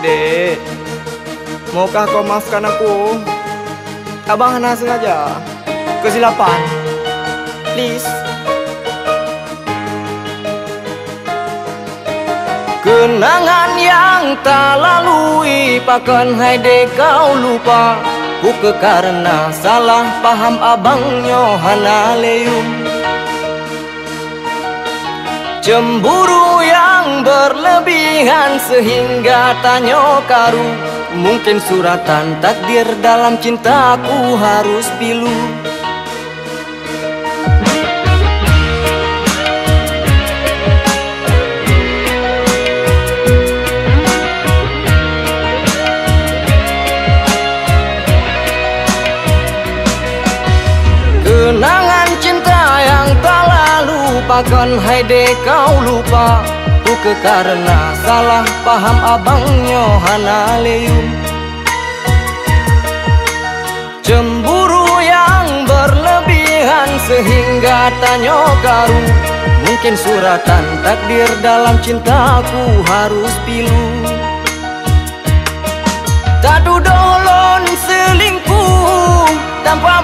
Dek, maukah kau maafkan aku? Abang hanya sengaja kesilapan. Please. Kenangan yang tak lalui Pakan hai de kau lupa Buka karena salah paham abangnya hana leyum Cemburu yang berlebihan sehingga tanya karu Mungkin suratan takdir dalam cintaku harus pilu lalu Pakan hai kau lupa. Buka karena salah paham abangnya hana leyum Cemburu yang berlebihan sehingga tanya karu. Mungkin suratan takdir dalam cintaku harus pilu. Tak dolon selingkuh tanpa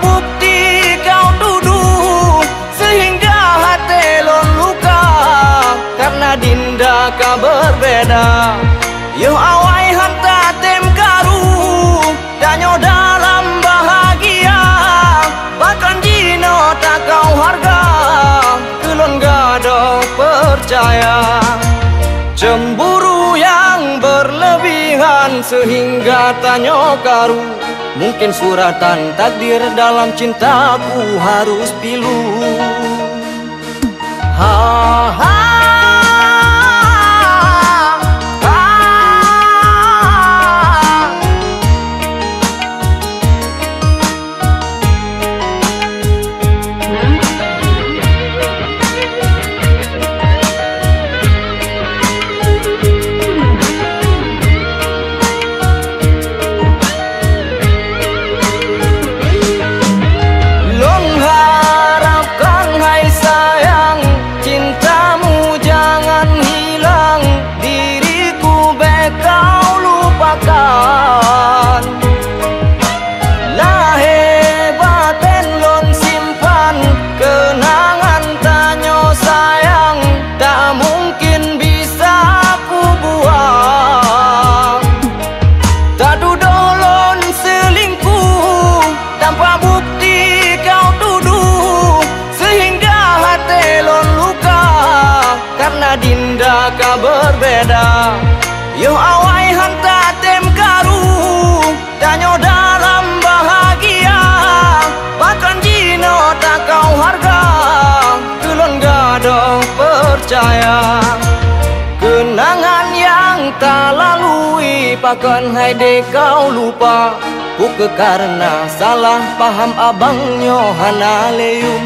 percaya Cemburu yang berlebihan sehingga tanya karu. Mungkin suratan takdir dalam cintaku harus pilu. Ha, ha, kau berbeda? Yo awai hanta tem karu Danyo dalam bahagia. Bahkan jino tak kau harga Kulon gado percaya. Kenangan yang tak lalui Pakan hai de kau lupa. Buka karena salah paham abangnya hana leyum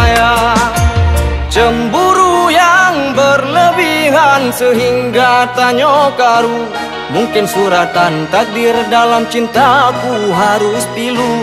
percaya Cemburu yang berlebihan sehingga tanya karu Mungkin suratan takdir dalam cintaku harus pilu